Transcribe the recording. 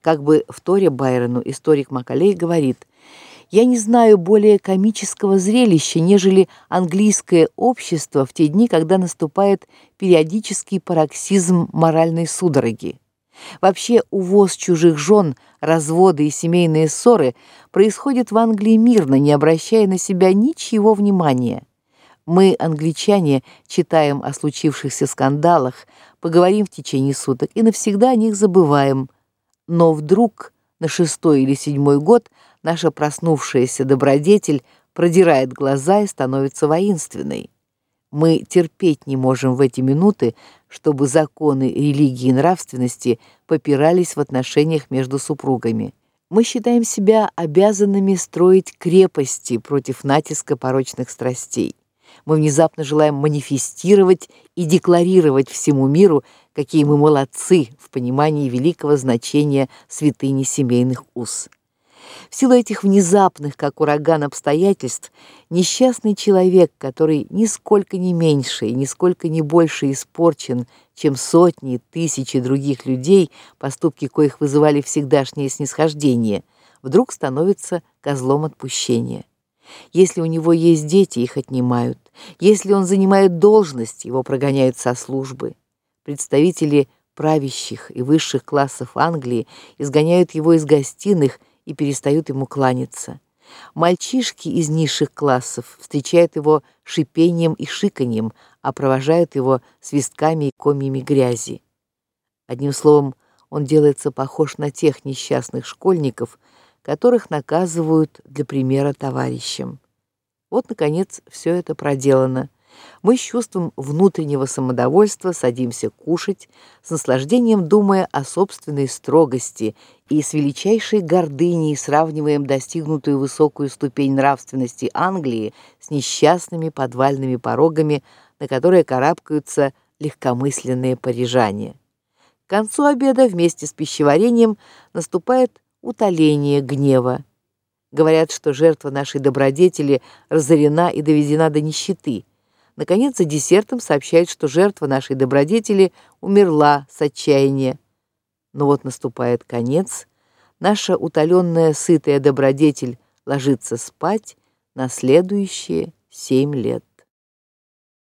Как бы в Торе Байрону историк Макалей говорит: "Я не знаю более комического зрелища, нежели английское общество в те дни, когда наступает периодический пароксизм моральной судороги. Вообще увоз чужих жен, разводы и семейные ссоры происходят в Англии мирно, не обращая на себя ничего внимания. Мы, англичане, читаем о случившихся скандалах, поговорим в течение суток и навсегда о них забываем. Но вдруг на шестой или седьмой год наша проснувшаяся добродетель продирает глаза и становится воинственной. Мы терпеть не можем в эти минуты, чтобы законы религии и нравственности попирались в отношениях между супругами. Мы считаем себя обязанными строить крепости против натиска порочных страстей. Мы внезапно желаем манифестировать и декларировать всему миру, какие мы молодцы в понимании великого значения святыни семейных уз. В силу этих внезапных, как ураган обстоятельств, несчастный человек, который нисколько не меньше и нисколько не больше испорчен, чем сотни, тысячи других людей, поступки коих вызывали всегдашнее снисхождение, вдруг становится козлом отпущения. Если у него есть дети, их отнимают. Если он занимает должность, его прогоняют со службы. Представители правящих и высших классов Англии изгоняют его из гостиных и перестают ему кланяться. Мальчишки из низших классов встречают его шипением и шиканьем, а провожают его свистками и комьями грязи. Одним словом, он делается похож на тех несчастных школьников, которых наказывают для примера товарищам. Вот наконец все это проделано. Мы с чувством внутреннего самодовольства садимся кушать, с наслаждением думая о собственной строгости и с величайшей гордыней сравниваем достигнутую высокую ступень нравственности Англии с несчастными подвальными порогами, на которые карабкаются легкомысленные парижане. К концу обеда вместе с пищеварением наступает утоление гнева. Говорят, что жертва нашей добродетели разорена и доведена до нищеты. Наконец, за десертом сообщают, что жертва нашей добродетели умерла с отчаяния. Но вот наступает конец, наша утоленная сытая добродетель ложится спать на следующие семь лет.